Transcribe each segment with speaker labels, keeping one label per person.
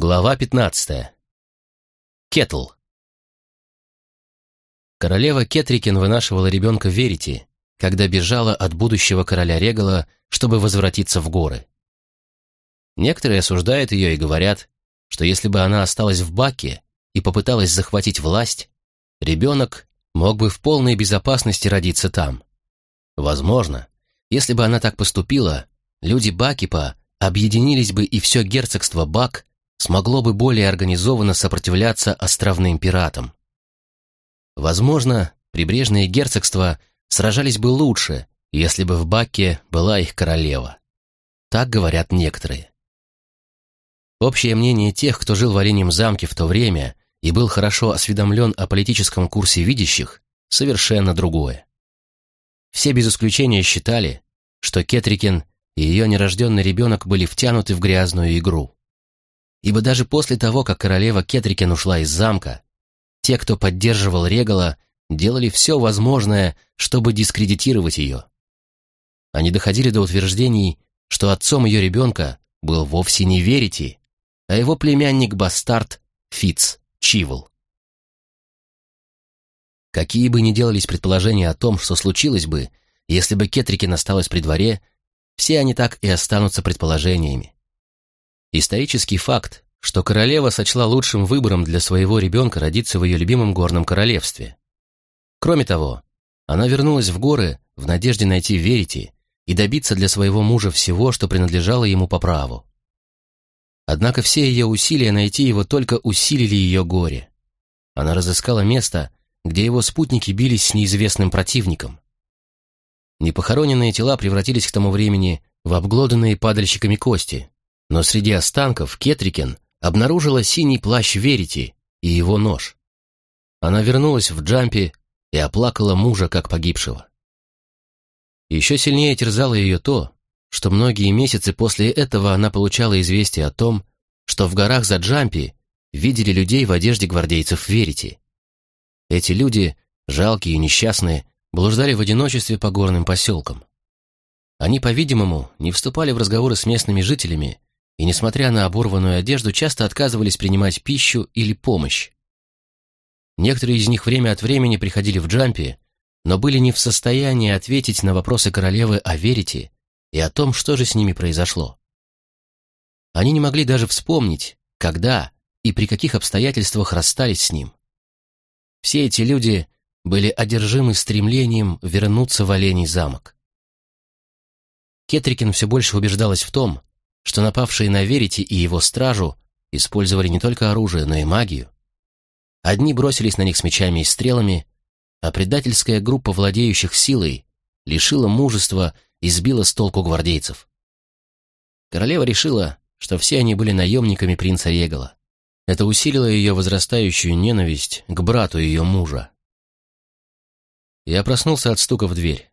Speaker 1: Глава 15. Кетл. Королева Кетрикин вынашивала ребенка Верити, когда бежала от будущего короля Регала, чтобы возвратиться в горы. Некоторые осуждают ее и говорят, что если бы она осталась в Баке и попыталась захватить власть, ребенок мог бы в полной безопасности родиться там. Возможно, если бы она так поступила, люди Бакипа объединились бы и все герцогство Бак смогло бы более организованно сопротивляться островным пиратам. Возможно, прибрежные герцогства сражались бы лучше, если бы в Бакке была их королева. Так говорят некоторые. Общее мнение тех, кто жил в Оленьем замке в то время и был хорошо осведомлен о политическом курсе видящих, совершенно другое. Все без исключения считали, что Кетрикин и ее нерожденный ребенок были втянуты в грязную игру ибо даже после того, как королева Кетрикен ушла из замка, те, кто поддерживал Регала, делали все возможное, чтобы дискредитировать ее. Они доходили до утверждений, что отцом ее ребенка был вовсе не Верити, а его племянник-бастард Фиц Чивл. Какие бы ни делались предположения о том, что случилось бы, если бы Кетрикин осталась при дворе, все они так и останутся предположениями. Исторический факт, что королева сочла лучшим выбором для своего ребенка родиться в ее любимом горном королевстве. Кроме того, она вернулась в горы в надежде найти Верити и добиться для своего мужа всего, что принадлежало ему по праву. Однако все ее усилия найти его только усилили ее горе. Она разыскала место, где его спутники бились с неизвестным противником. Непохороненные тела превратились к тому времени в обглоданные падальщиками кости, но среди останков Кетрикен обнаружила синий плащ Верити и его нож. Она вернулась в джампе и оплакала мужа как погибшего. Еще сильнее терзало ее то, что многие месяцы после этого она получала известие о том, что в горах за Джампи видели людей в одежде гвардейцев Верити. Эти люди, жалкие и несчастные, блуждали в одиночестве по горным поселкам. Они, по-видимому, не вступали в разговоры с местными жителями и, несмотря на оборванную одежду, часто отказывались принимать пищу или помощь. Некоторые из них время от времени приходили в джампе, но были не в состоянии ответить на вопросы королевы о Верите и о том, что же с ними произошло. Они не могли даже вспомнить, когда и при каких обстоятельствах расстались с ним. Все эти люди были одержимы стремлением вернуться в Оленей замок. Кетрикин все больше убеждалась в том, что напавшие на Верити и его стражу использовали не только оружие, но и магию. Одни бросились на них с мечами и стрелами, а предательская группа владеющих силой лишила мужества и сбила с толку гвардейцев. Королева решила, что все они были наемниками принца Регала. Это усилило ее возрастающую ненависть к брату ее мужа. Я проснулся от стука в дверь.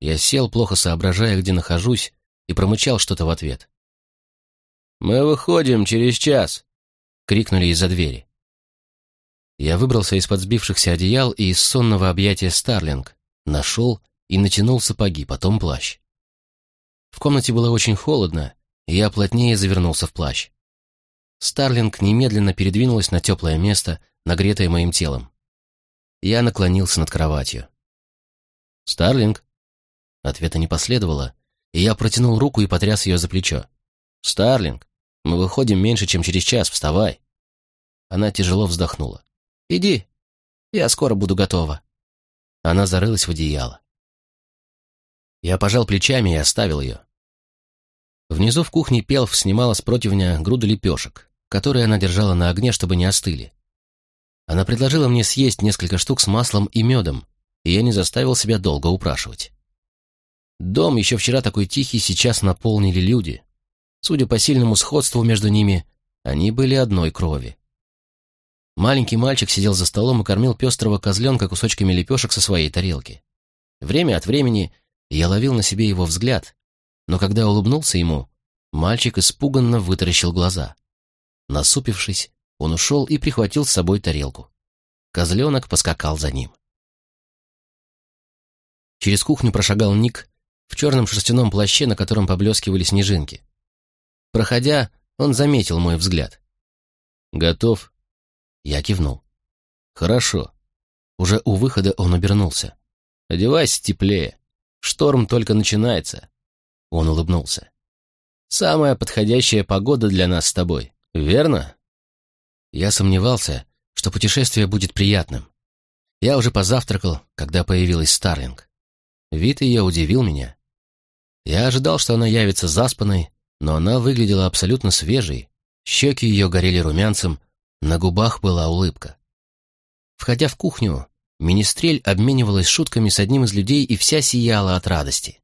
Speaker 1: Я сел, плохо соображая, где нахожусь, и промычал что-то в ответ. «Мы выходим через час!» — крикнули из-за двери. Я выбрался из-под сбившихся одеял и из сонного объятия Старлинг, нашел и натянул сапоги, потом плащ. В комнате было очень холодно, и я плотнее завернулся в плащ. Старлинг немедленно передвинулась на теплое место, нагретое моим телом. Я наклонился над кроватью. «Старлинг?» Ответа не последовало, и я протянул руку и потряс ее за плечо. «Старлинг, мы выходим меньше, чем через час, вставай!» Она тяжело вздохнула. «Иди, я скоро буду готова». Она зарылась в одеяло. Я пожал плечами и оставил ее. Внизу в кухне Пелф снимала с противня груду лепешек, которые она держала на огне, чтобы не остыли. Она предложила мне съесть несколько штук с маслом и медом, и я не заставил себя долго упрашивать. Дом, еще вчера такой тихий, сейчас наполнили люди. Судя по сильному сходству между ними, они были одной крови. Маленький мальчик сидел за столом и кормил пестрого козленка кусочками лепешек со своей тарелки. Время от времени я ловил на себе его взгляд, но когда улыбнулся ему, мальчик испуганно вытаращил глаза. Насупившись, он ушел и прихватил с собой тарелку. Козленок поскакал за ним. Через кухню прошагал Ник в черном шерстяном плаще, на котором поблескивали снежинки. Проходя, он заметил мой взгляд «Готов?» Я кивнул. «Хорошо». Уже у выхода он обернулся. «Одевайся теплее. Шторм только начинается». Он улыбнулся. «Самая подходящая погода для нас с тобой, верно?» Я сомневался, что путешествие будет приятным. Я уже позавтракал, когда появилась Старлинг. Вид ее удивил меня. Я ожидал, что она явится заспанной, но она выглядела абсолютно свежей, щеки ее горели румянцем, на губах была улыбка. Входя в кухню, Министрель обменивалась шутками с одним из людей и вся сияла от радости.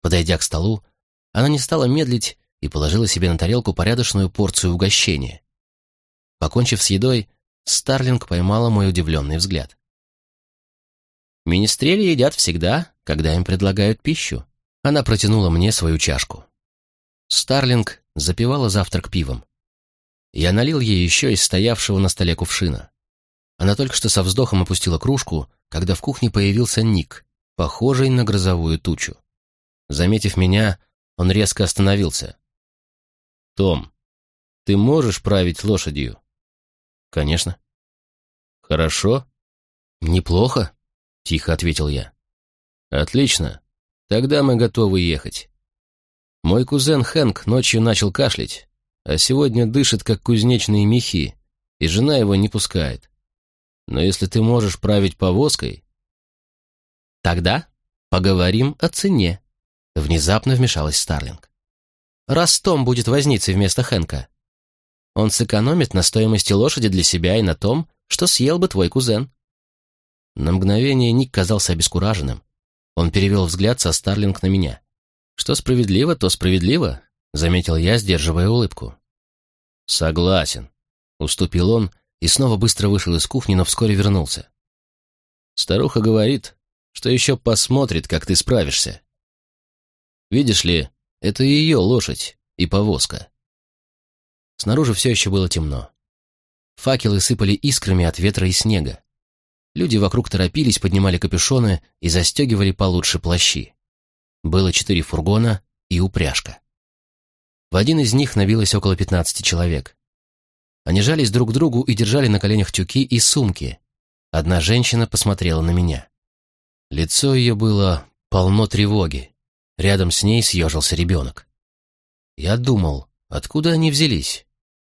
Speaker 1: Подойдя к столу, она не стала медлить и положила себе на тарелку порядочную порцию угощения. Покончив с едой, Старлинг поймала мой удивленный взгляд. «Министрели едят всегда, когда им предлагают пищу». Она протянула мне свою чашку. Старлинг запивала завтрак пивом. Я налил ей еще из стоявшего на столе кувшина. Она только что со вздохом опустила кружку, когда в кухне появился Ник, похожий на грозовую тучу. Заметив меня, он резко остановился. «Том, ты можешь править лошадью?» «Конечно». «Хорошо?» «Неплохо», — тихо ответил я. «Отлично. Тогда мы готовы ехать. Мой кузен Хэнк ночью начал кашлять, а сегодня дышит, как кузнечные мехи, и жена его не пускает. Но если ты можешь править повозкой...» «Тогда поговорим о цене», — внезапно вмешалась Старлинг. «Раз Том будет возницей вместо Хэнка, он сэкономит на стоимости лошади для себя и на том, что съел бы твой кузен». На мгновение Ник казался обескураженным. Он перевел взгляд со Старлинг на меня. «Что справедливо, то справедливо», — заметил я, сдерживая улыбку. «Согласен», — уступил он и снова быстро вышел из кухни, но вскоре вернулся. «Старуха говорит, что еще посмотрит, как ты справишься. Видишь ли, это ее лошадь и повозка. Снаружи все еще было темно. Факелы сыпали искрами от ветра и снега. Люди вокруг торопились, поднимали капюшоны и застегивали получше плащи. Было четыре фургона и упряжка. В один из них набилось около пятнадцати человек. Они жались друг к другу и держали на коленях тюки и сумки. Одна женщина посмотрела на меня. Лицо ее было полно тревоги. Рядом с ней съежился ребенок. Я думал, откуда они взялись?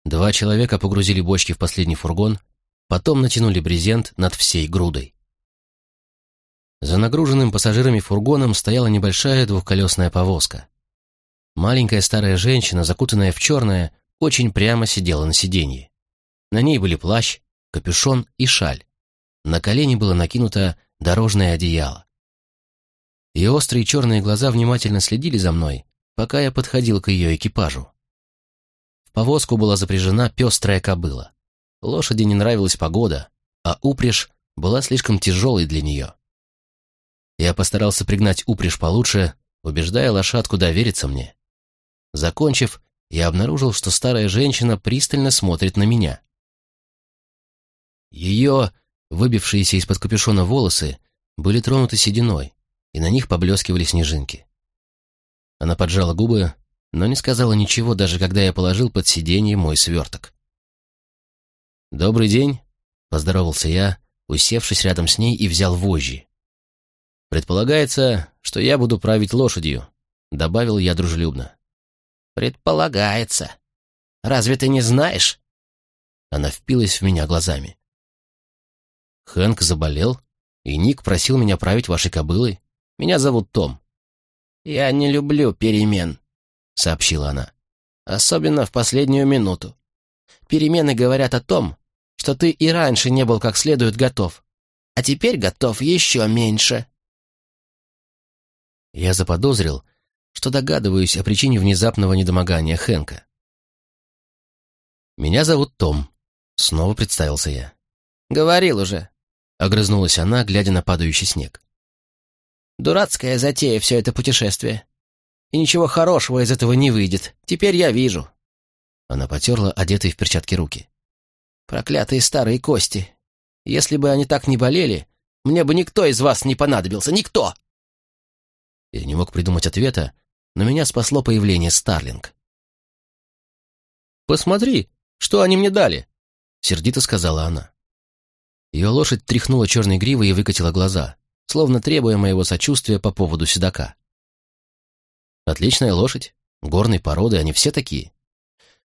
Speaker 1: Два человека погрузили бочки в последний фургон, потом натянули брезент над всей грудой. За нагруженным пассажирами фургоном стояла небольшая двухколесная повозка. Маленькая старая женщина, закутанная в черное, очень прямо сидела на сиденье. На ней были плащ, капюшон и шаль. На колени было накинуто дорожное одеяло. Ее острые черные глаза внимательно следили за мной, пока я подходил к ее экипажу повозку была запряжена пестрая кобыла. Лошади не нравилась погода, а упряжь была слишком тяжелой для нее. Я постарался пригнать упряжь получше, убеждая лошадку довериться мне. Закончив, я обнаружил, что старая женщина пристально смотрит на меня. Ее, выбившиеся из-под капюшона волосы, были тронуты сединой, и на них поблескивали снежинки. Она поджала губы, но не сказала ничего, даже когда я положил под сиденье мой сверток. «Добрый день», — поздоровался я, усевшись рядом с ней и взял вожжи. «Предполагается, что я буду править лошадью», — добавил я дружелюбно.
Speaker 2: «Предполагается. Разве ты не знаешь?»
Speaker 1: Она впилась в меня глазами. «Хэнк заболел, и Ник просил меня править вашей кобылой. Меня зовут Том».
Speaker 2: «Я не люблю перемен», — сообщила она. «Особенно в последнюю минуту. Перемены говорят о том, что ты и раньше не был как следует готов, а теперь готов еще меньше».
Speaker 1: Я заподозрил, что догадываюсь о причине внезапного недомогания Хэнка. «Меня зовут Том», — снова представился я.
Speaker 2: «Говорил уже», —
Speaker 1: огрызнулась она, глядя на падающий снег.
Speaker 2: «Дурацкая затея все это путешествие и ничего хорошего из этого не выйдет. Теперь я вижу».
Speaker 1: Она потерла одетые в перчатки руки.
Speaker 2: «Проклятые старые кости. Если бы они так не болели, мне бы никто из вас не понадобился. Никто!»
Speaker 1: Я не мог придумать ответа, но меня спасло появление Старлинг. «Посмотри, что они мне дали!» — сердито сказала она. Ее лошадь тряхнула черной гривой и выкатила глаза, словно требуя моего сочувствия по поводу седока. Отличная лошадь, горной породы, они все такие.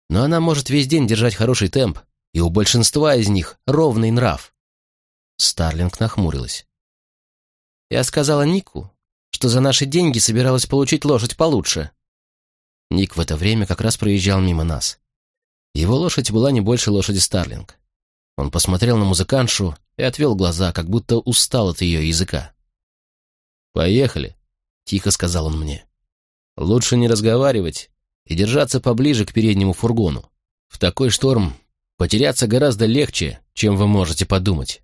Speaker 1: Но она может весь день держать хороший темп, и у большинства из них ровный нрав. Старлинг нахмурилась. Я сказала Нику, что за наши деньги собиралась получить лошадь получше. Ник в это время как раз проезжал мимо нас. Его лошадь была не больше лошади Старлинг. Он посмотрел на музыканшу и отвел глаза, как будто устал от ее языка. «Поехали», — тихо сказал он мне. «Лучше не разговаривать и держаться поближе к переднему фургону. В такой шторм потеряться гораздо легче, чем вы можете подумать».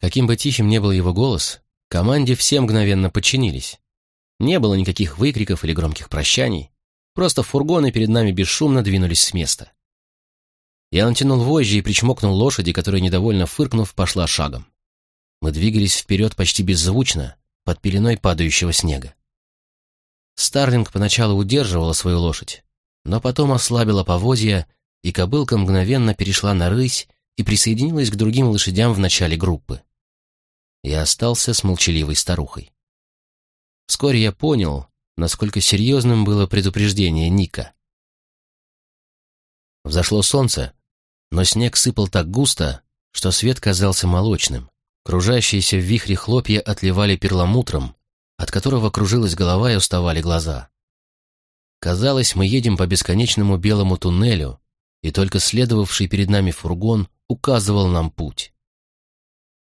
Speaker 1: Каким бы тихим ни был его голос, команде все мгновенно подчинились. Не было никаких выкриков или громких прощаний, просто фургоны перед нами бесшумно двинулись с места. Я натянул вожжи и причмокнул лошади, которая, недовольно фыркнув, пошла шагом. Мы двигались вперед почти беззвучно, под пеленой падающего снега. Старлинг поначалу удерживала свою лошадь, но потом ослабила поводья, и кобылка мгновенно перешла на рысь и присоединилась к другим лошадям в начале группы я остался с молчаливой старухой. Вскоре я понял, насколько серьезным было предупреждение Ника. Взошло солнце, но снег сыпал так густо, что свет казался молочным. Кружащиеся в вихре хлопья отливали перламутром, от которого кружилась голова и уставали глаза. Казалось, мы едем по бесконечному белому туннелю, и только следовавший перед нами фургон указывал нам путь.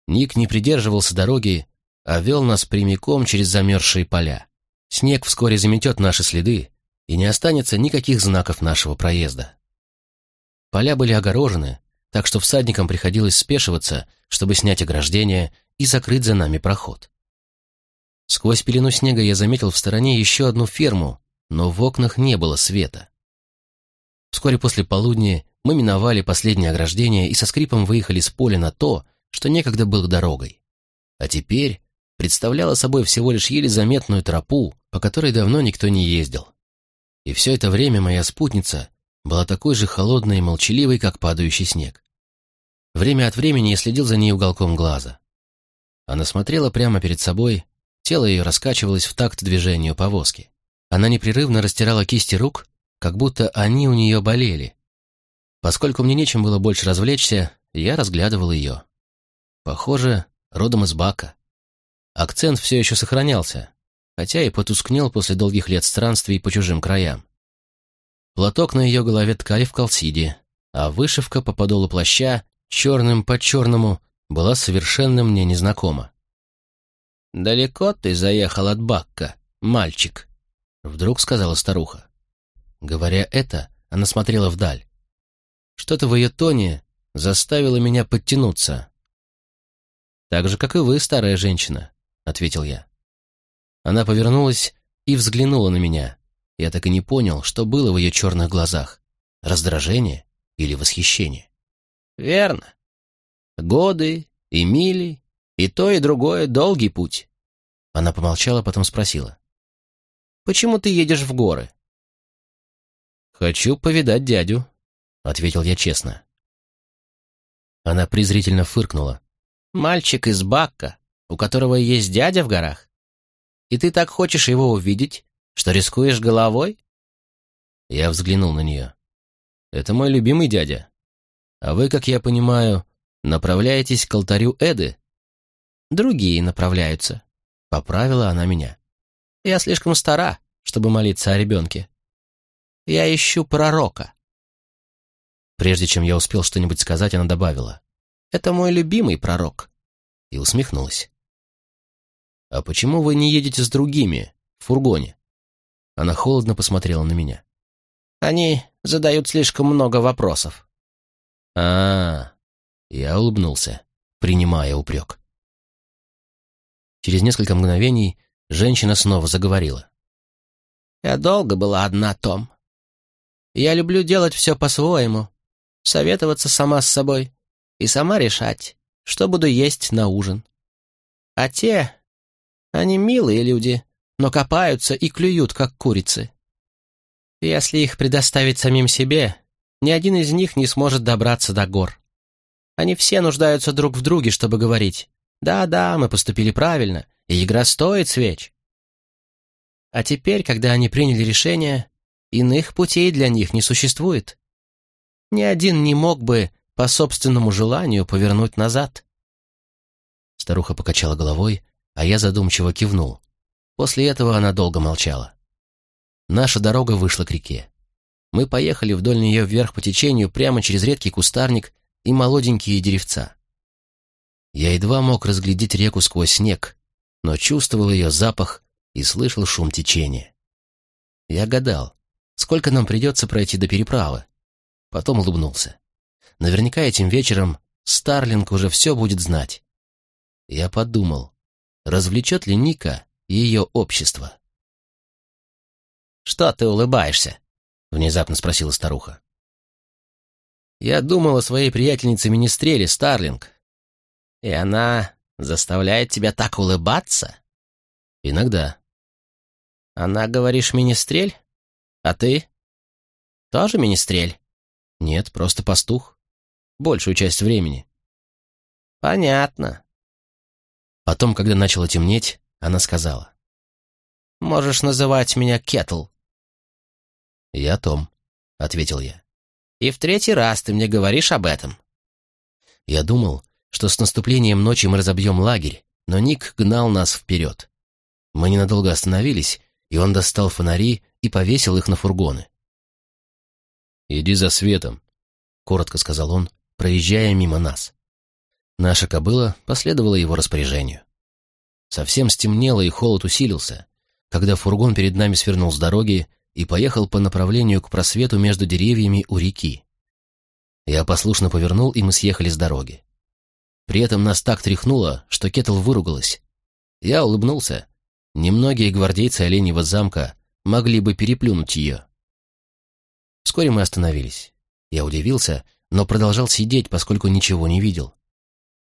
Speaker 1: Ник не придерживался дороги, а вел нас прямиком через замерзшие поля. Снег вскоре заметет наши следы, и не останется никаких знаков нашего проезда. Поля были огорожены, так что всадникам приходилось спешиваться, чтобы снять ограждение и закрыть за нами проход. Сквозь пелену снега я заметил в стороне еще одну ферму, но в окнах не было света. Вскоре после полудня мы миновали последнее ограждение и со скрипом выехали с поля на то, что некогда был дорогой, а теперь представляла собой всего лишь еле заметную тропу, по которой давно никто не ездил. И все это время моя спутница была такой же холодной и молчаливой, как падающий снег. Время от времени я следил за ней уголком глаза. Она смотрела прямо перед собой, тело ее раскачивалось в такт движению повозки. Она непрерывно растирала кисти рук, как будто они у нее болели. Поскольку мне нечем было больше развлечься, я разглядывал ее. Похоже, родом из Бака. Акцент все еще сохранялся, хотя и потускнел после долгих лет странствий по чужим краям. Платок на ее голове ткали в колсиде, а вышивка по подолу плаща, черным по черному, была совершенно мне незнакома. «Далеко ты заехал от Бакка, мальчик?» — вдруг сказала старуха. Говоря это, она смотрела вдаль. Что-то в ее тоне заставило меня подтянуться, «Так же, как и вы, старая женщина», — ответил я. Она повернулась и взглянула на меня. Я так и не понял, что было в ее черных глазах. Раздражение или восхищение? «Верно. Годы и мили, и то, и другое — долгий путь». Она помолчала, потом спросила. «Почему ты едешь в горы?» «Хочу повидать дядю», — ответил я честно. Она презрительно фыркнула. Мальчик из Бакка, у которого есть дядя в горах? И ты так хочешь его увидеть, что рискуешь головой?» Я взглянул на нее. «Это мой любимый дядя. А вы, как я понимаю, направляетесь к алтарю Эды?» «Другие направляются», — поправила она меня. «Я слишком стара, чтобы молиться о ребенке. Я ищу пророка». Прежде чем я успел что-нибудь сказать, она добавила. Это мой любимый пророк». И усмехнулась. «А почему вы не едете с другими, в фургоне?» Она холодно посмотрела на меня. «Они задают слишком много вопросов». А, -а, а Я улыбнулся, принимая упрек. Через несколько мгновений женщина снова заговорила. «Я долго была одна, Том. Я люблю делать все по-своему, советоваться сама с собой, и сама решать, что буду есть на ужин. А те, они милые люди, но копаются и клюют, как курицы. Если их предоставить самим себе,
Speaker 2: ни один из них не сможет добраться до гор. Они все нуждаются друг в друге, чтобы говорить «Да-да, мы поступили правильно, и игра стоит свеч». А теперь, когда они приняли решение, иных путей для них не существует. Ни один не мог бы по собственному желанию повернуть назад.
Speaker 1: Старуха покачала головой, а я задумчиво кивнул. После этого она долго молчала. Наша дорога вышла к реке. Мы поехали вдоль нее вверх по течению прямо через редкий кустарник и молоденькие деревца. Я едва мог разглядеть реку сквозь снег, но чувствовал ее запах и слышал шум течения. Я гадал, сколько нам придется пройти до переправы. Потом улыбнулся. Наверняка этим вечером Старлинг уже все будет знать. Я подумал, развлечет ли Ника ее общество.
Speaker 2: «Что ты улыбаешься?»
Speaker 1: — внезапно спросила старуха.
Speaker 2: «Я думал о своей приятельнице Министреле, Старлинг. И она заставляет тебя так улыбаться?»
Speaker 1: «Иногда».
Speaker 2: «Она, говоришь, Министрель? А ты? Тоже Министрель?»
Speaker 1: «Нет, просто пастух. Большую часть времени».
Speaker 2: «Понятно».
Speaker 1: Потом, когда начало темнеть, она сказала.
Speaker 2: «Можешь называть меня Кетл».
Speaker 1: «Я Том», — ответил я.
Speaker 2: «И в третий раз ты мне говоришь об этом».
Speaker 1: Я думал, что с наступлением ночи мы разобьем лагерь, но Ник гнал нас вперед. Мы ненадолго остановились, и он достал фонари и повесил их на фургоны. «Иди за светом», — коротко сказал он, проезжая мимо нас. Наша кобыла последовала его распоряжению. Совсем стемнело, и холод усилился, когда фургон перед нами свернул с дороги и поехал по направлению к просвету между деревьями у реки. Я послушно повернул, и мы съехали с дороги. При этом нас так тряхнуло, что Кетл выругалась. Я улыбнулся. Немногие гвардейцы Оленьего замка могли бы переплюнуть ее. Вскоре мы остановились. Я удивился, но продолжал сидеть, поскольку ничего не видел.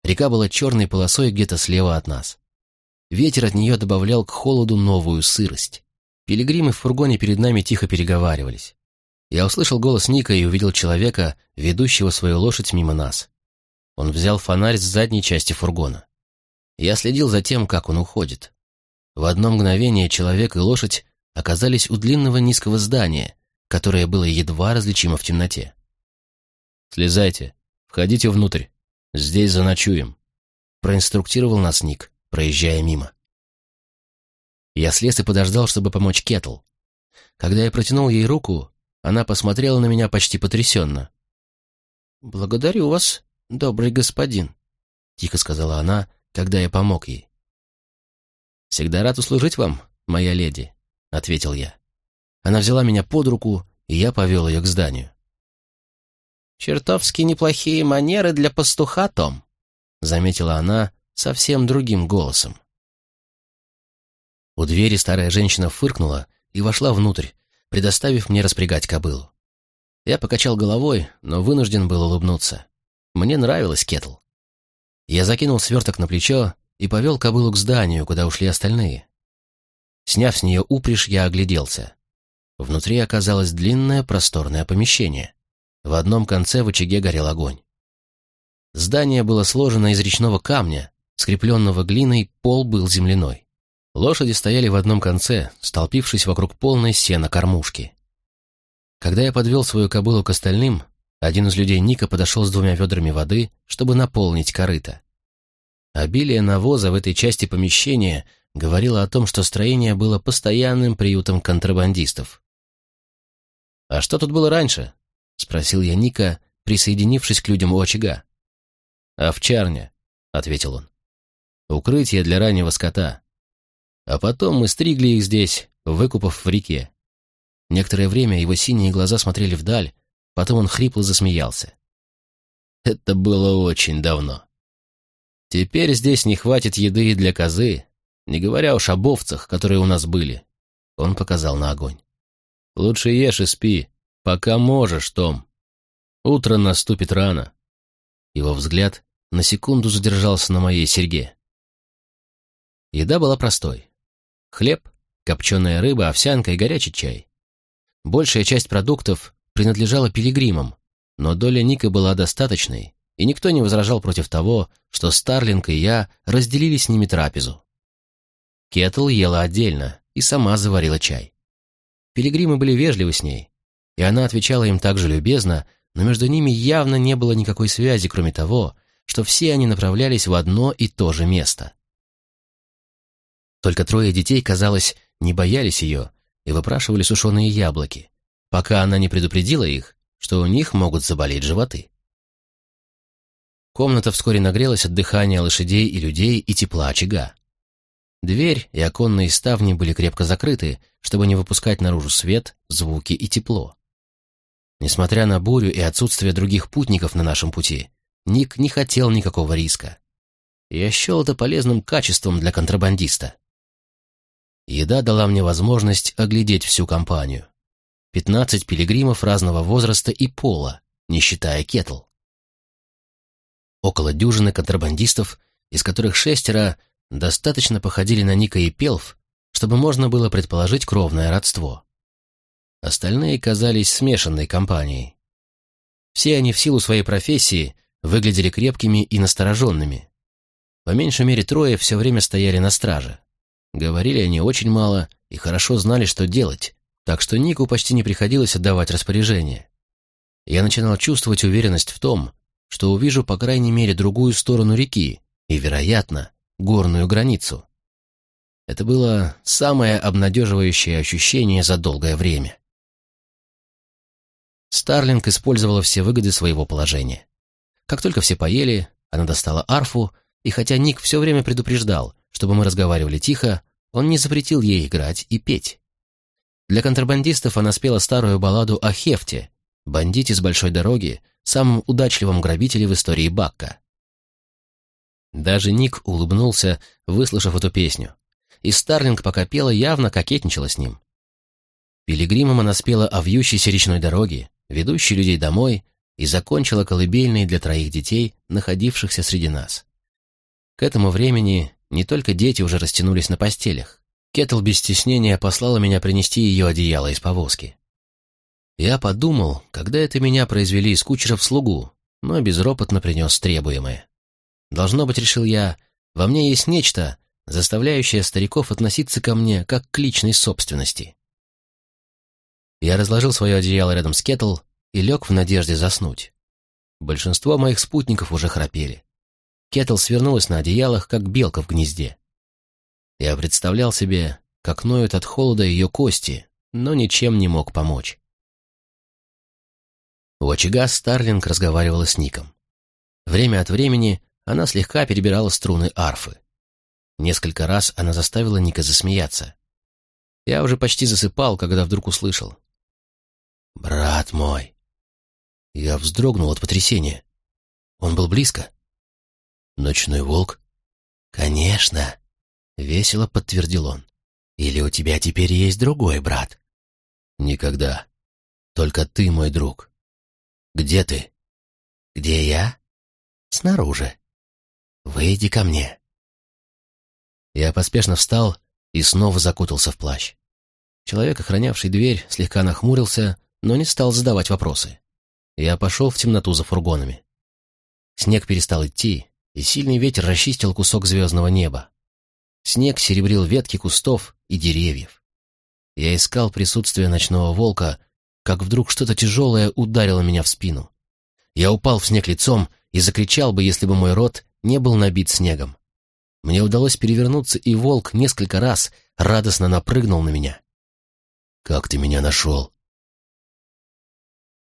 Speaker 1: Река была черной полосой где-то слева от нас. Ветер от нее добавлял к холоду новую сырость. Пилигримы в фургоне перед нами тихо переговаривались. Я услышал голос Ника и увидел человека, ведущего свою лошадь мимо нас. Он взял фонарь с задней части фургона. Я следил за тем, как он уходит. В одно мгновение человек и лошадь оказались у длинного низкого здания, которое было едва различимо в темноте. «Слезайте, входите внутрь, здесь заночуем», — проинструктировал нас Ник, проезжая мимо. Я слез и подождал, чтобы помочь Кетл. Когда я протянул ей руку, она посмотрела на меня почти потрясенно. «Благодарю вас, добрый господин», — тихо сказала она, когда я помог ей. «Всегда рад услужить вам, моя леди», — ответил я. Она взяла меня под руку, и я повел ее к зданию.
Speaker 2: «Чертовски неплохие манеры для пастуха, Том», — заметила она совсем другим голосом.
Speaker 1: У двери старая женщина фыркнула и вошла внутрь, предоставив мне распрягать кобылу. Я покачал головой, но вынужден был улыбнуться. Мне нравилась Кетл. Я закинул сверток на плечо и повел кобылу к зданию, куда ушли остальные. Сняв с нее упряжь, я огляделся. Внутри оказалось длинное просторное помещение. В одном конце в очаге горел огонь. Здание было сложено из речного камня, скрепленного глиной, пол был земляной. Лошади стояли в одном конце, столпившись вокруг полной сена кормушки. Когда я подвел свою кобылу к остальным, один из людей Ника подошел с двумя ведрами воды, чтобы наполнить корыто. Обилие навоза в этой части помещения говорило о том, что строение было постоянным приютом контрабандистов. «А что тут было раньше?» — спросил я Ника, присоединившись к людям у очага. «Овчарня», — ответил он. «Укрытие для раннего скота. А потом мы стригли их здесь, выкупав в реке. Некоторое время его синие глаза смотрели вдаль, потом он хрипло засмеялся. Это было очень давно. Теперь здесь не хватит еды для козы, не говоря уж об овцах, которые у нас были. Он показал на огонь. Лучше ешь и спи, пока можешь, Том. Утро наступит рано. Его взгляд на секунду задержался на моей серьге. Еда была простой. Хлеб, копченая рыба, овсянка и горячий чай. Большая часть продуктов принадлежала пилигримам, но доля Ника была достаточной, и никто не возражал против того, что Старлинг и я разделили с ними трапезу. Кетл ела отдельно и сама заварила чай. Пилигримы были вежливы с ней, и она отвечала им так же любезно, но между ними явно не было никакой связи, кроме того, что все они направлялись в одно и то же место. Только трое детей, казалось, не боялись ее и выпрашивали сушеные яблоки, пока она не предупредила их, что у них могут заболеть животы. Комната вскоре нагрелась от дыхания лошадей и людей и тепла очага. Дверь и оконные ставни были крепко закрыты, чтобы не выпускать наружу свет, звуки и тепло. Несмотря на бурю и отсутствие других путников на нашем пути, Ник не хотел никакого риска. Я счел это полезным качеством для контрабандиста. Еда дала мне возможность оглядеть всю компанию. Пятнадцать пилигримов разного возраста и пола, не считая кетл. Около дюжины контрабандистов, из которых шестеро достаточно походили на Ника и Пелф, чтобы можно было предположить кровное родство. Остальные казались смешанной компанией. Все они в силу своей профессии выглядели крепкими и настороженными. По меньшей мере трое все время стояли на страже. Говорили они очень мало и хорошо знали, что делать, так что Нику почти не приходилось отдавать распоряжения. Я начинал чувствовать уверенность в том, что увижу по крайней мере другую сторону реки и, вероятно, горную границу. Это было самое обнадеживающее ощущение за долгое время. Старлинг использовала все выгоды своего положения. Как только все поели, она достала арфу, и хотя Ник все время предупреждал, чтобы мы разговаривали тихо, он не запретил ей играть и петь. Для контрабандистов она спела старую балладу о Хефте, бандите с большой дороги, самом удачливом грабителе в истории Бакка. Даже Ник улыбнулся, выслушав эту песню, и Старлинг, пока пела, явно кокетничала с ним. Пилигримом она спела о вьющейся речной дороге, ведущей людей домой, и закончила колыбельные для троих детей, находившихся среди нас. К этому времени не только дети уже растянулись на постелях. Кетл без стеснения послала меня принести ее одеяло из повозки. Я подумал, когда это меня произвели из кучера в слугу, но безропотно принес требуемое. Должно быть, решил я, во мне есть нечто, заставляющее стариков относиться ко мне как к личной собственности. Я разложил свое одеяло рядом с Кетл и лег в надежде заснуть. Большинство моих спутников уже храпели. Кетл свернулась на одеялах, как белка в гнезде. Я представлял себе, как ноют от холода ее кости, но ничем не мог помочь. У очага Старлинг разговаривала с Ником. Время от времени она слегка перебирала струны арфы. Несколько раз она заставила Ника засмеяться. Я уже почти засыпал, когда вдруг услышал. «Брат мой!» Я вздрогнул от потрясения. Он был близко. «Ночной волк?» «Конечно!» — весело подтвердил он. «Или у тебя теперь есть другой брат?» «Никогда. Только ты мой друг. Где ты?» «Где я?» «Снаружи. Выйди ко мне». Я поспешно встал и снова закутался в плащ. Человек, охранявший дверь, слегка нахмурился, но не стал задавать вопросы. Я пошел в темноту за фургонами. Снег перестал идти, и сильный ветер расчистил кусок звездного неба. Снег серебрил ветки кустов и деревьев. Я искал присутствие ночного волка, как вдруг что-то тяжелое ударило меня в спину. Я упал в снег лицом и закричал бы, если бы мой рот не был набит снегом. Мне удалось перевернуться, и волк несколько раз радостно напрыгнул на меня. «Как ты меня нашел?»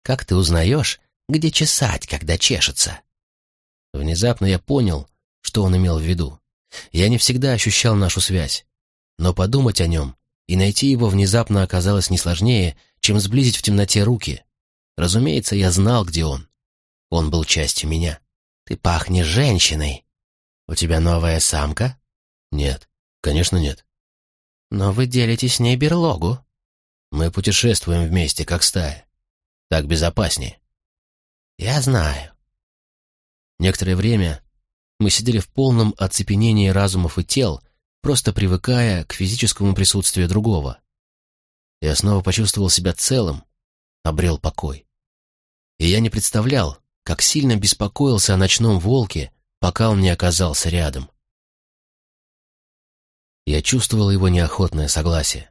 Speaker 1: «Как ты узнаешь, где чесать, когда чешется?» Внезапно я понял, что он имел в виду. Я не всегда ощущал нашу связь, но подумать о нем и найти его внезапно оказалось не сложнее, чем сблизить в темноте руки. Разумеется, я знал, где он. Он был частью меня. «Ты пахнешь женщиной. У тебя новая самка?» «Нет, конечно нет». «Но вы делите с ней берлогу». «Мы путешествуем вместе, как стая. Так безопаснее». «Я знаю. Некоторое время мы сидели в полном оцепенении разумов и тел, просто привыкая к физическому присутствию другого. Я снова почувствовал себя целым, обрел покой. и я не представлял, как сильно беспокоился о ночном волке, пока он не оказался рядом. Я чувствовал его неохотное согласие.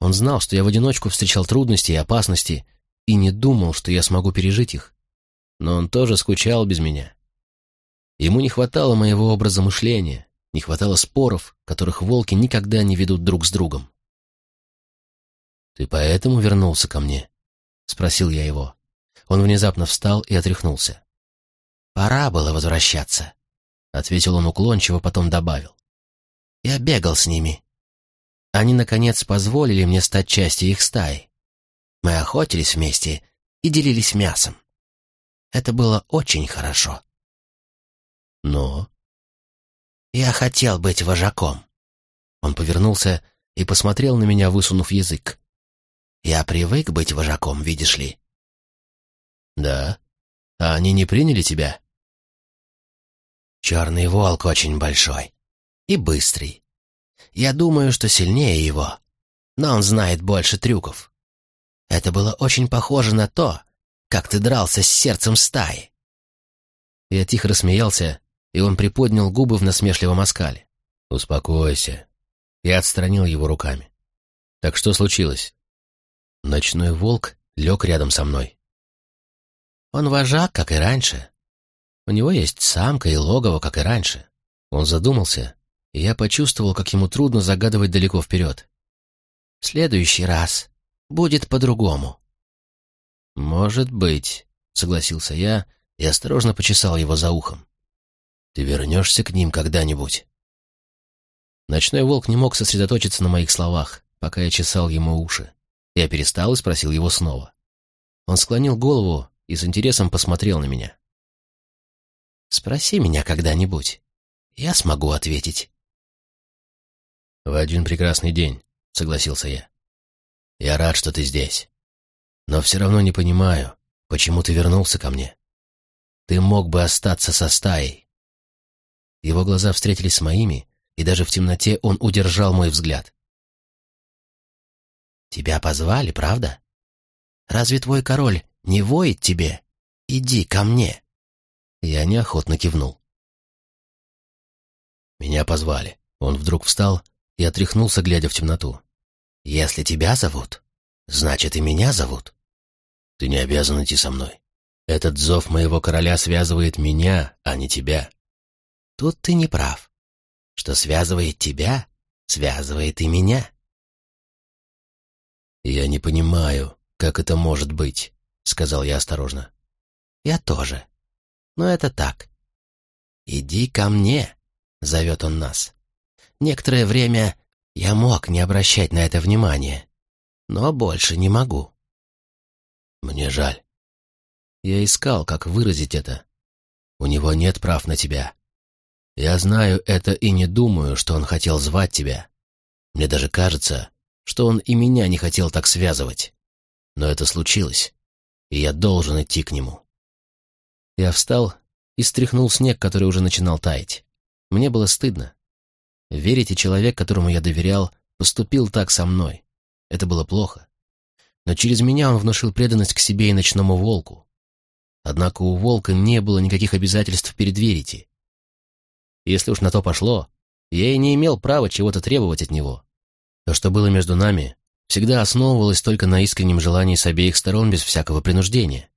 Speaker 1: Он знал, что я в одиночку встречал трудности и опасности, и не думал, что я смогу пережить их. Но он тоже скучал без меня. Ему не хватало моего образа мышления, не хватало споров, которых волки никогда не ведут друг с другом. «Ты поэтому вернулся ко мне?» — спросил я его. Он внезапно встал и отряхнулся.
Speaker 2: «Пора было возвращаться», — ответил он уклончиво, потом добавил. «Я бегал с ними. Они, наконец, позволили мне стать частью их стаи. Мы охотились вместе и делились мясом. Это было очень хорошо.
Speaker 1: Но...
Speaker 2: Я хотел быть вожаком. Он повернулся и посмотрел на меня, высунув язык. Я привык быть вожаком, видишь ли.
Speaker 1: Да? А они не приняли тебя?
Speaker 2: Черный волк очень большой и быстрый. Я думаю, что сильнее его, но он знает больше трюков. Это было очень похоже на то, как ты дрался с сердцем стаи.
Speaker 1: Я тихо рассмеялся, и он приподнял губы в насмешливом оскале. «Успокойся». Я отстранил его руками. «Так что случилось?» Ночной волк лег рядом со мной.
Speaker 2: Он вожак, как и раньше. У него есть самка и логово, как и раньше.
Speaker 1: Он задумался, и я почувствовал, как ему трудно загадывать далеко вперед.
Speaker 2: Следующий раз будет по-другому.
Speaker 1: «Может быть», — согласился я и осторожно почесал его за ухом. «Ты вернешься к ним когда-нибудь?» Ночной волк не мог сосредоточиться на моих словах, пока я чесал ему уши. Я перестал и спросил его снова. Он склонил голову и с интересом посмотрел на меня.
Speaker 2: «Спроси меня когда-нибудь. Я смогу ответить».
Speaker 1: «В один прекрасный день», — согласился я. «Я рад, что ты здесь. Но все равно не понимаю, почему ты вернулся ко мне. Ты мог бы остаться со стаей». Его глаза встретились с моими, и даже в темноте он удержал мой взгляд.
Speaker 2: Тебя позвали, правда? Разве твой король не воет тебе? Иди ко мне.
Speaker 1: Я неохотно кивнул. Меня позвали. Он вдруг встал и отряхнулся, глядя в темноту.
Speaker 2: Если тебя зовут, значит и меня зовут.
Speaker 1: Ты не обязан идти со мной. Этот зов моего короля связывает меня, а не тебя.
Speaker 2: Тут ты не прав. Что связывает тебя, связывает и меня.
Speaker 1: «Я не понимаю, как это может быть», — сказал я осторожно.
Speaker 2: «Я тоже. Но это так. Иди ко мне», — зовет он нас. Некоторое время я мог не обращать на это внимания, но больше не могу.
Speaker 1: Мне жаль. Я искал, как выразить это. У него нет прав на тебя. Я знаю это и не думаю, что он хотел звать тебя. Мне даже кажется, что он и меня не хотел так связывать. Но это случилось, и я должен идти к нему. Я встал и стряхнул снег, который уже начинал таять. Мне было стыдно. Верите, человек, которому я доверял, поступил так со мной. Это было плохо. Но через меня он внушил преданность к себе и ночному волку. Однако у волка не было никаких обязательств перед Верите. Если уж на то пошло, я и не имел права чего-то требовать от него. То, что было между нами, всегда основывалось только на искреннем желании с обеих сторон без всякого принуждения.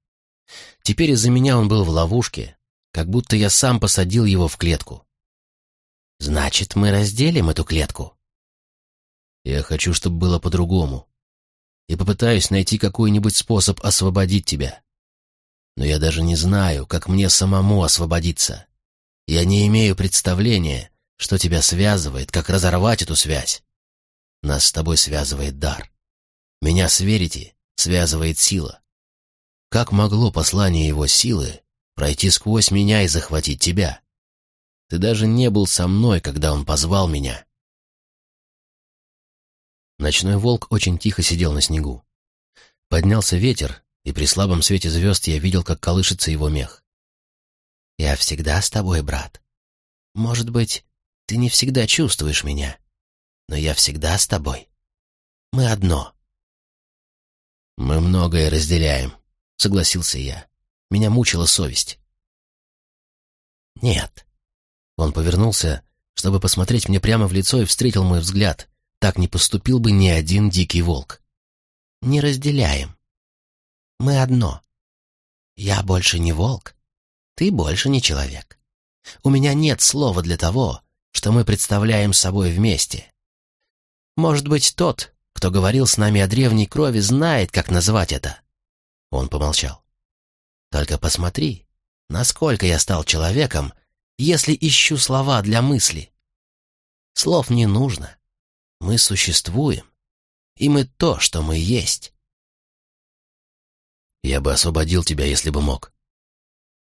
Speaker 1: Теперь из-за меня он был в ловушке, как будто я сам посадил его в клетку.
Speaker 2: «Значит, мы разделим эту клетку?»
Speaker 1: «Я хочу, чтобы было по-другому. И попытаюсь найти какой-нибудь способ освободить тебя. Но я даже не знаю, как мне самому освободиться. Я не имею представления, что тебя связывает, как разорвать эту связь. Нас с тобой связывает дар. Меня с Верити связывает сила. Как могло послание его силы пройти сквозь меня и захватить тебя? Ты даже не был со мной, когда он позвал меня. Ночной волк очень тихо сидел на снегу. Поднялся ветер, и при слабом свете звезд я видел, как колышется его мех.
Speaker 2: «Я всегда с тобой, брат. Может быть, ты не всегда чувствуешь меня, но я всегда с тобой. Мы одно».
Speaker 1: «Мы многое разделяем», — согласился я. меня мучила совесть.
Speaker 2: «Нет».
Speaker 1: Он повернулся, чтобы посмотреть мне прямо в лицо и встретил мой взгляд. Так не поступил бы ни один дикий волк.
Speaker 2: «Не разделяем. Мы одно. Я больше не волк, ты больше не человек. У меня нет слова для того, что мы представляем собой вместе. Может быть, тот, кто говорил с нами о древней крови, знает, как назвать это. Он помолчал. Только посмотри, насколько я стал человеком, если ищу слова для мысли. Слов не нужно. Мы существуем, и мы то, что мы есть.
Speaker 1: Я бы освободил тебя, если бы мог.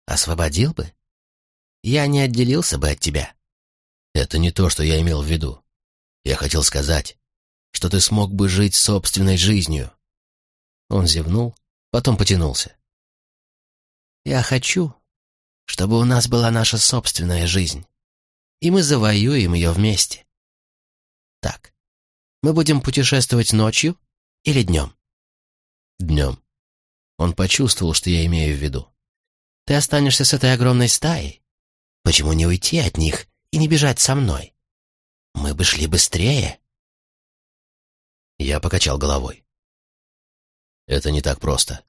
Speaker 2: Освободил бы? Я не отделился бы от тебя.
Speaker 1: Это не то, что я имел в виду. Я хотел сказать, что ты смог бы жить собственной жизнью. Он зевнул, потом потянулся.
Speaker 2: Я хочу, чтобы у нас была наша собственная жизнь, и мы завоюем ее вместе. Так, мы будем путешествовать ночью или днем?
Speaker 1: Днем. Он почувствовал, что я имею в виду.
Speaker 2: Ты останешься с этой огромной стаей? Почему не уйти от них и не бежать со мной? Мы бы шли быстрее.
Speaker 1: Я покачал головой. Это не так просто.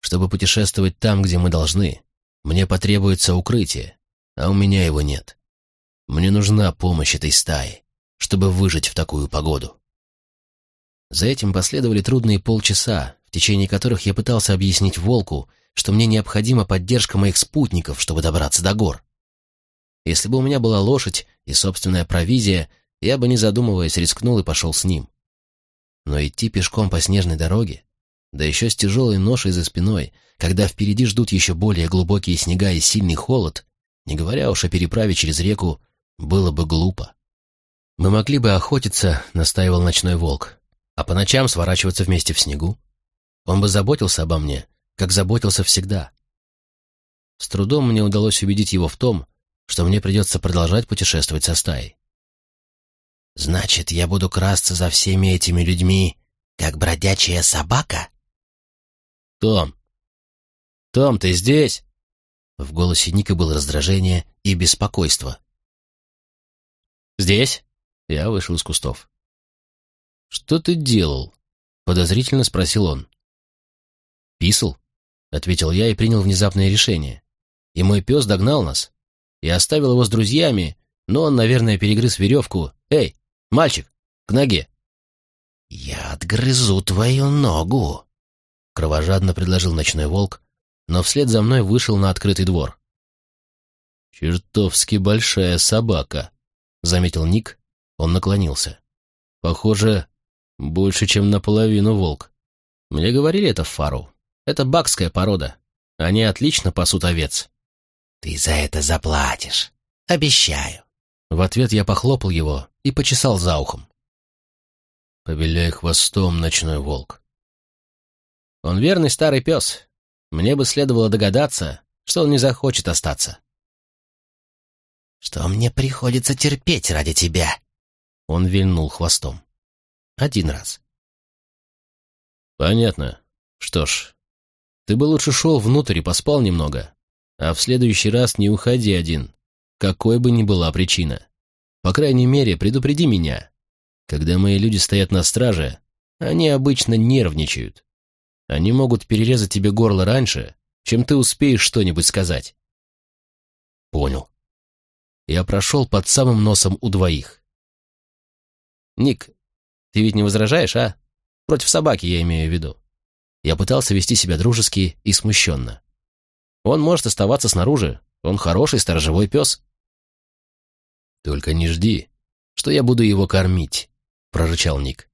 Speaker 1: Чтобы путешествовать там, где мы должны, мне потребуется укрытие, а у меня его нет. Мне нужна помощь этой стаи, чтобы выжить в такую погоду. За этим последовали трудные полчаса, в течение которых я пытался объяснить волку, что мне необходима поддержка моих спутников, чтобы добраться до гор. Если бы у меня была лошадь и собственная провизия, я бы, не задумываясь, рискнул и пошел с ним. Но идти пешком по снежной дороге, да еще с тяжелой ношей за спиной, когда впереди ждут еще более глубокие снега и сильный холод, не говоря уж о переправе через реку, было бы глупо. Мы могли бы охотиться, настаивал ночной волк, а по ночам сворачиваться вместе в снегу. Он бы заботился обо мне, как заботился всегда. С трудом мне удалось убедить его в том, что мне придется продолжать путешествовать со стаей.
Speaker 2: «Значит, я буду красться за всеми этими людьми, как бродячая собака?»
Speaker 1: «Том! Том, ты здесь?» В голосе Ника было раздражение и беспокойство. «Здесь?» Я вышел из кустов. «Что ты делал?» — подозрительно спросил он. «Писал?» — ответил я и принял внезапное решение. И мой пес догнал нас. Я оставил его с друзьями, но он, наверное, перегрыз веревку. «Эй, мальчик, к ноге!»
Speaker 2: «Я отгрызу твою ногу!» — кровожадно предложил ночной волк, но вслед за мной вышел на открытый двор.
Speaker 1: «Чертовски большая собака», — заметил Ник. Он наклонился. «Похоже, больше, чем наполовину волк. Мне говорили это в Фару. Это бакская порода. Они отлично пасут овец».
Speaker 2: «Ты за это заплатишь. Обещаю».
Speaker 1: В ответ я похлопал его и почесал за ухом. «Повеляй хвостом, ночной волк». Он верный старый пес. Мне бы следовало догадаться, что он не захочет остаться.
Speaker 2: «Что мне приходится терпеть ради тебя?»
Speaker 1: Он вильнул хвостом. Один раз. «Понятно. Что ж, ты бы лучше шел внутрь и поспал немного, а в следующий раз не уходи один, какой бы ни была причина. По крайней мере, предупреди меня. Когда мои люди стоят на страже, они обычно нервничают. Они могут перерезать тебе горло раньше, чем ты успеешь что-нибудь сказать. Понял. Я прошел под самым носом у двоих. Ник, ты ведь не возражаешь, а? Против собаки я имею в виду. Я пытался вести себя дружески и смущенно. Он может оставаться снаружи, он хороший сторожевой пес. Только не жди, что я буду его кормить, прорычал Ник.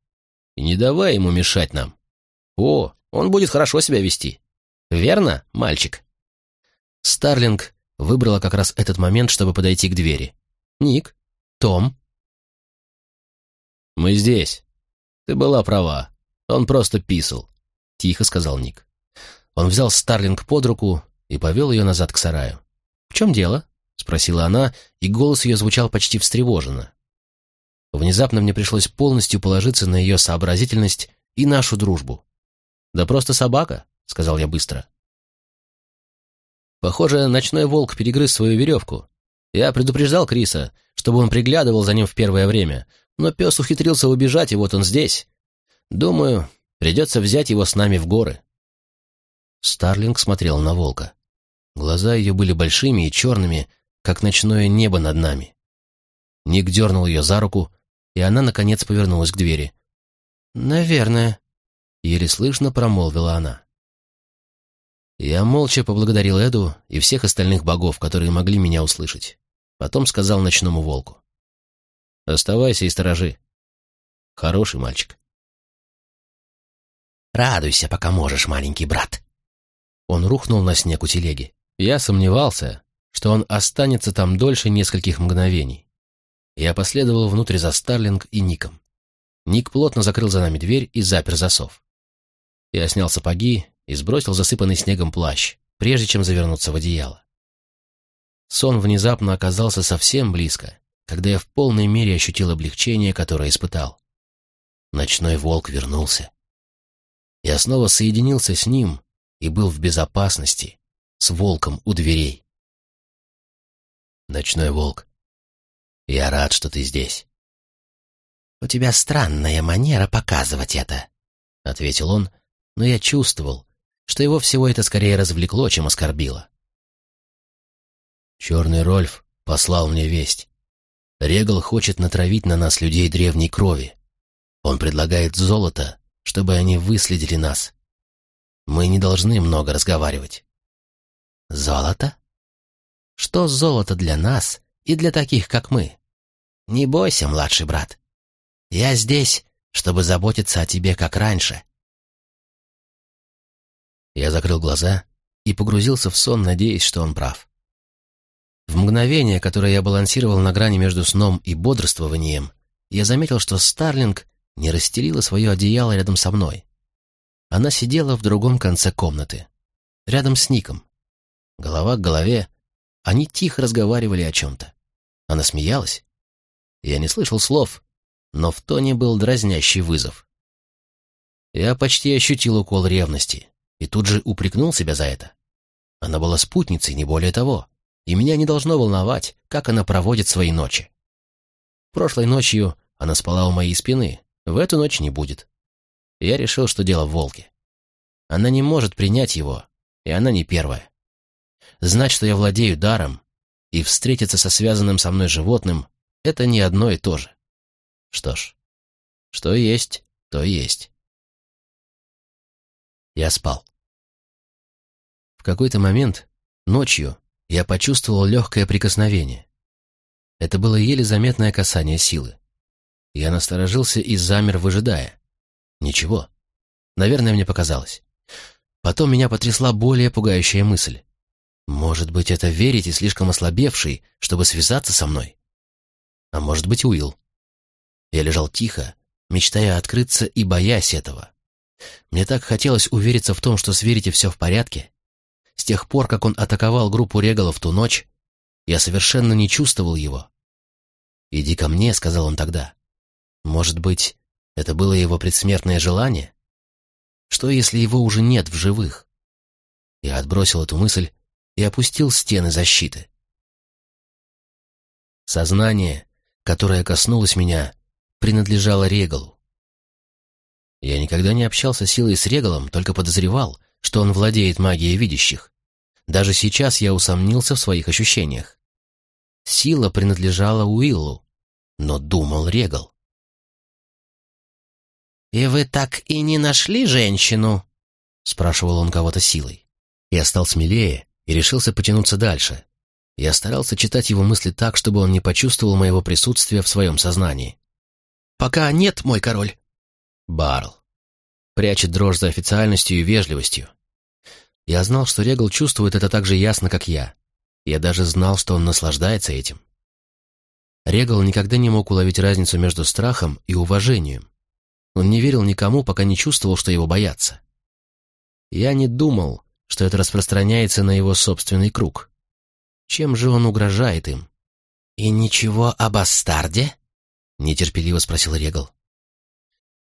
Speaker 1: И не давай ему мешать нам. О, он будет хорошо себя вести. Верно, мальчик?» Старлинг выбрала как раз этот момент, чтобы подойти к двери. «Ник? Том?» «Мы здесь. Ты была права. Он просто писал», — тихо сказал Ник. Он взял Старлинг под руку и повел ее назад к сараю. «В чем дело?» — спросила она, и голос ее звучал почти встревоженно. Внезапно мне пришлось полностью положиться на ее сообразительность и нашу дружбу. «Да просто собака», — сказал я быстро. Похоже, ночной волк перегрыз свою веревку. Я предупреждал Криса, чтобы он приглядывал за ним в первое время, но пес ухитрился убежать, и вот он здесь. Думаю, придется взять его с нами в горы. Старлинг смотрел на волка. Глаза ее были большими и черными, как ночное небо над нами. Ник дернул ее за руку, и она, наконец, повернулась к двери. «Наверное», — еле слышно промолвила она. Я молча поблагодарил Эду и всех остальных богов, которые могли меня услышать. Потом сказал ночному волку. «Оставайся и сторожи. Хороший мальчик».
Speaker 2: «Радуйся, пока можешь, маленький брат».
Speaker 1: Он рухнул на снег у телеги. Я сомневался, что он останется там дольше нескольких мгновений. Я последовал внутрь за Старлинг и Ником. Ник плотно закрыл за нами дверь и запер засов. Я снял сапоги и сбросил засыпанный снегом плащ, прежде чем завернуться в одеяло. Сон внезапно оказался совсем близко, когда я в полной мере ощутил облегчение, которое испытал. Ночной волк вернулся. Я снова соединился с ним и был в безопасности, с волком у дверей. Ночной волк, я рад, что ты здесь.
Speaker 2: «У тебя странная манера показывать это», — ответил он, но я чувствовал, что его всего это скорее развлекло, чем оскорбило.
Speaker 1: Черный Рольф послал мне весть. Регал хочет натравить на нас людей древней крови. Он предлагает золото, чтобы они выследили нас. Мы не должны много разговаривать.
Speaker 2: Золото? Что золото для нас и для таких, как мы? Не бойся, младший брат. Я здесь, чтобы заботиться о тебе, как раньше».
Speaker 1: Я закрыл глаза и погрузился в сон, надеясь, что он прав. В мгновение, которое я балансировал на грани между сном и бодрствованием, я заметил, что Старлинг не расстелила свое одеяло рядом со мной. Она сидела в другом конце комнаты, рядом с Ником. Голова к голове, они тихо разговаривали о чем-то. Она смеялась. Я не слышал слов, но в тоне был дразнящий вызов. Я почти ощутил укол ревности и тут же упрекнул себя за это. Она была спутницей, не более того, и меня не должно волновать, как она проводит свои ночи. Прошлой ночью она спала у моей спины, в эту ночь не будет. Я решил, что дело в волке. Она не может принять его, и она не первая. Знать, что я владею даром, и встретиться со связанным со мной животным — это не одно и то же. Что ж, что есть, то есть. Я спал. В какой-то момент, ночью, я почувствовал легкое прикосновение. Это было еле заметное касание силы. Я насторожился и замер, выжидая. Ничего. Наверное, мне показалось. Потом меня потрясла более пугающая мысль. Может быть, это верите слишком ослабевший, чтобы связаться со мной? А может быть, Уилл. Я лежал тихо, мечтая открыться и боясь этого. Мне так хотелось увериться в том, что с Верите все в порядке. С тех пор, как он атаковал группу Регала в ту ночь, я совершенно не чувствовал его. «Иди ко мне», — сказал он тогда. Может быть, это было его предсмертное желание? Что, если его уже нет в живых? Я отбросил эту мысль и опустил стены защиты. Сознание, которое коснулось меня, принадлежала Регалу. Я никогда не общался силой с Регалом, только подозревал, что он владеет магией видящих. Даже сейчас я усомнился в своих ощущениях. Сила принадлежала Уиллу, но думал Регал.
Speaker 2: «И вы так и не нашли женщину?» — спрашивал он кого-то силой.
Speaker 1: Я стал смелее и решился потянуться дальше. Я старался читать его мысли так, чтобы он не почувствовал моего присутствия в своем сознании.
Speaker 2: «Пока нет, мой король».
Speaker 1: Барл. Прячет дрожь за официальностью и вежливостью. Я знал, что Регал чувствует это так же ясно, как я. Я даже знал, что он наслаждается этим. Регал никогда не мог уловить разницу между страхом и уважением. Он не верил никому, пока не чувствовал, что его боятся. Я не думал, что это распространяется на его собственный круг. Чем же он угрожает им?
Speaker 2: «И ничего о бастарде?»
Speaker 1: нетерпеливо спросил Регал.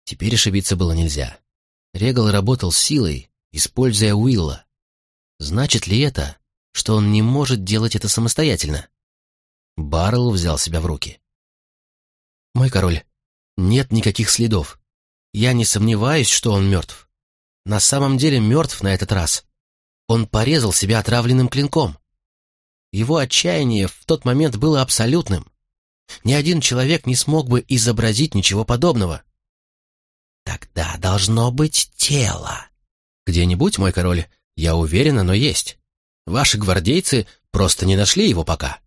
Speaker 1: Теперь ошибиться было нельзя. Регал работал силой, используя Уилла. Значит ли это, что он не может делать это самостоятельно. Баррелл взял себя в руки. «Мой король, нет никаких следов. Я не сомневаюсь, что он мертв. На самом деле мертв на этот раз. Он порезал себя отравленным клинком. Его отчаяние в тот момент было абсолютным. Ни один человек не смог бы изобразить ничего подобного.
Speaker 2: Тогда должно быть тело.
Speaker 1: Где-нибудь, мой король, я уверен, оно есть. Ваши гвардейцы просто не нашли его пока.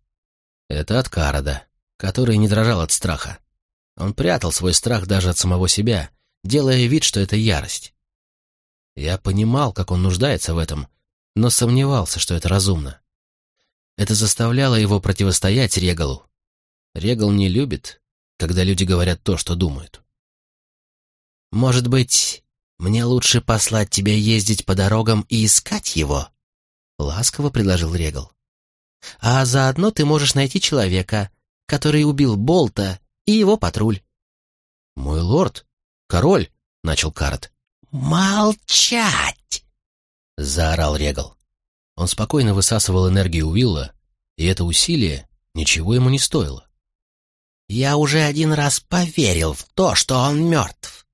Speaker 1: Это от Карада, который не дрожал от страха. Он прятал свой страх даже от самого себя, делая вид, что это ярость. Я понимал, как он нуждается в этом, но сомневался, что это разумно. Это заставляло его противостоять Регалу. Регал не любит, когда люди говорят то, что думают.
Speaker 2: «Может быть, мне лучше послать тебя ездить по дорогам и искать его?» — ласково предложил Регал. «А заодно ты можешь найти человека, который убил Болта и его патруль».
Speaker 1: «Мой лорд, король!» — начал Карат.
Speaker 2: «Молчать!» — заорал Регал.
Speaker 1: Он спокойно высасывал энергию Уилла, и это усилие ничего ему не стоило.
Speaker 2: «Я уже один раз поверил в то, что он мертв,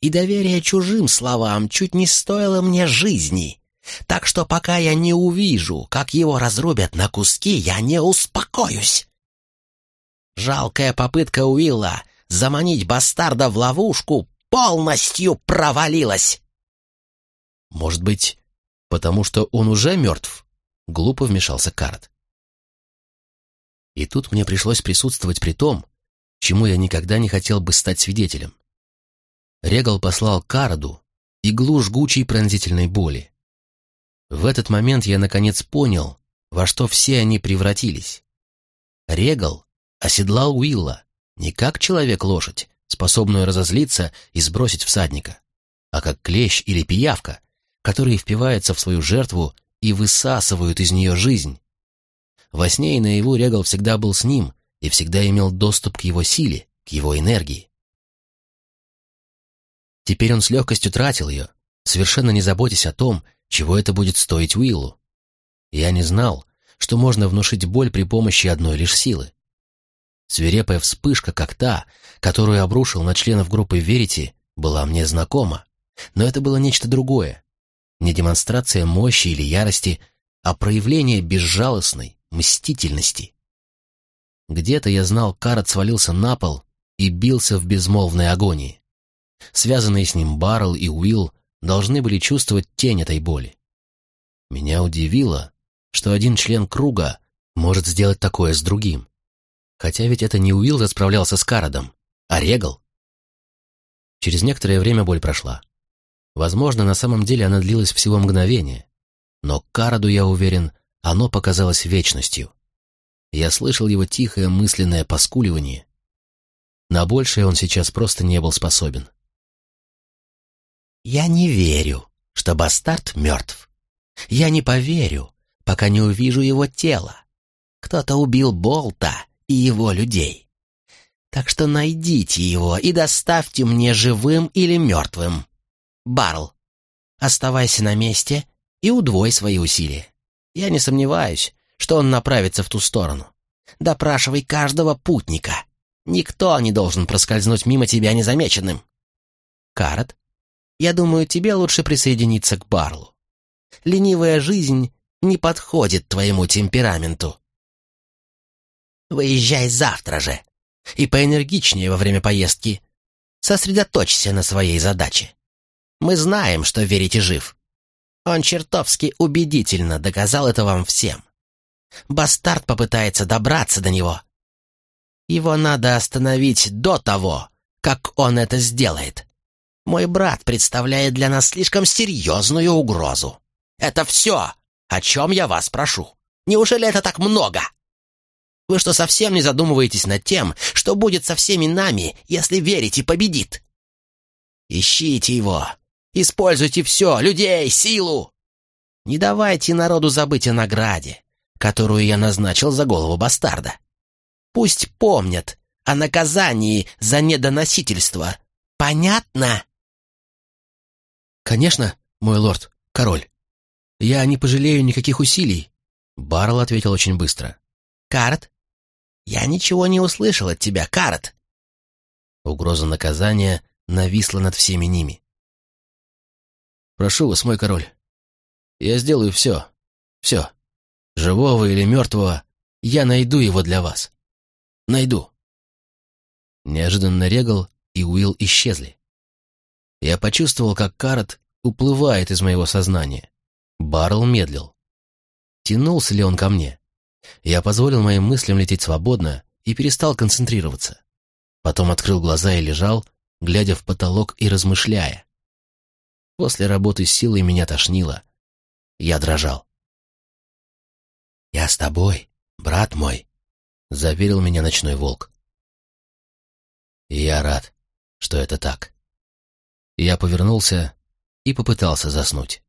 Speaker 2: и доверие чужим словам чуть не стоило мне жизни, так что пока я не увижу, как его разрубят на куски, я не успокоюсь». Жалкая попытка Уилла заманить бастарда в ловушку полностью провалилась.
Speaker 1: «Может быть, потому что он уже мертв?» — глупо вмешался Карт. И тут мне пришлось присутствовать при том, чему я никогда не хотел бы стать свидетелем. Регал послал Караду иглу жгучей пронзительной боли. В этот момент я наконец понял, во что все они превратились. Регал оседлал Уилла не как человек-лошадь, способную разозлиться и сбросить всадника, а как клещ или пиявка, которые впиваются в свою жертву и высасывают из нее жизнь. Во сне и наяву Регал всегда был с ним и всегда имел доступ к его силе, к его энергии. Теперь он с легкостью тратил ее, совершенно не заботясь о том, чего это будет стоить Уиллу. Я не знал, что можно внушить боль при помощи одной лишь силы. Свирепая вспышка, как та, которую обрушил на членов группы Верити, была мне знакома, но это было нечто другое. Не демонстрация мощи или ярости, а проявление безжалостной мстительности. Где-то я знал, Карат свалился на пол и бился в безмолвной агонии. Связанные с ним Баррел и Уилл должны были чувствовать тень этой боли. Меня удивило, что один член круга может сделать такое с другим. Хотя ведь это не Уилл расправлялся с Карадом, а Регал. Через некоторое время боль прошла. Возможно, на самом деле она длилась всего мгновение. Но Караду, я уверен, оно показалось вечностью. Я слышал его тихое мысленное поскуливание. На большее он сейчас просто не был способен.
Speaker 2: «Я не верю, что бастард мертв. Я не поверю, пока не увижу его тело. Кто-то убил Болта и его людей. Так что найдите его и доставьте мне живым или мертвым. Барл, оставайся на месте и удвой свои усилия. Я не сомневаюсь, что он направится в ту сторону. Допрашивай каждого путника. Никто не должен проскользнуть мимо тебя незамеченным. Карат, я думаю, тебе лучше присоединиться к Барлу. Ленивая жизнь не подходит твоему темпераменту. Выезжай завтра же. И поэнергичнее во время поездки. Сосредоточься на своей задаче. Мы знаем, что верите жив. Он чертовски убедительно доказал это вам всем. Бастард попытается добраться до него. Его надо остановить до того, как он это сделает. Мой брат представляет для нас слишком серьезную угрозу. Это все, о чем я вас прошу. Неужели это так много? Вы что, совсем не задумываетесь над тем, что будет со всеми нами, если верите победит? Ищите его. Используйте все, людей, силу. Не давайте народу забыть о награде, которую я назначил за голову бастарда. Пусть помнят о наказании за недоносительство. Понятно?
Speaker 1: Конечно, мой лорд, король. Я не пожалею никаких усилий. Баррел ответил очень быстро.
Speaker 2: «Карт? Я ничего не услышал от тебя, Карт!»
Speaker 1: Угроза наказания нависла над всеми ними. «Прошу вас, мой король, я сделаю все, все, живого или мертвого, я найду его для вас. Найду». Неожиданно Регал и Уилл исчезли. Я почувствовал, как Карат уплывает из моего сознания. Баррел медлил. Тянулся ли он ко мне? Я позволил моим мыслям лететь свободно и перестал концентрироваться. Потом открыл глаза и лежал, глядя в потолок и размышляя. После работы с силой меня тошнило. Я дрожал.
Speaker 2: «Я с тобой, брат мой», — заверил меня ночной волк.
Speaker 1: Я рад, что это так. Я повернулся и попытался заснуть.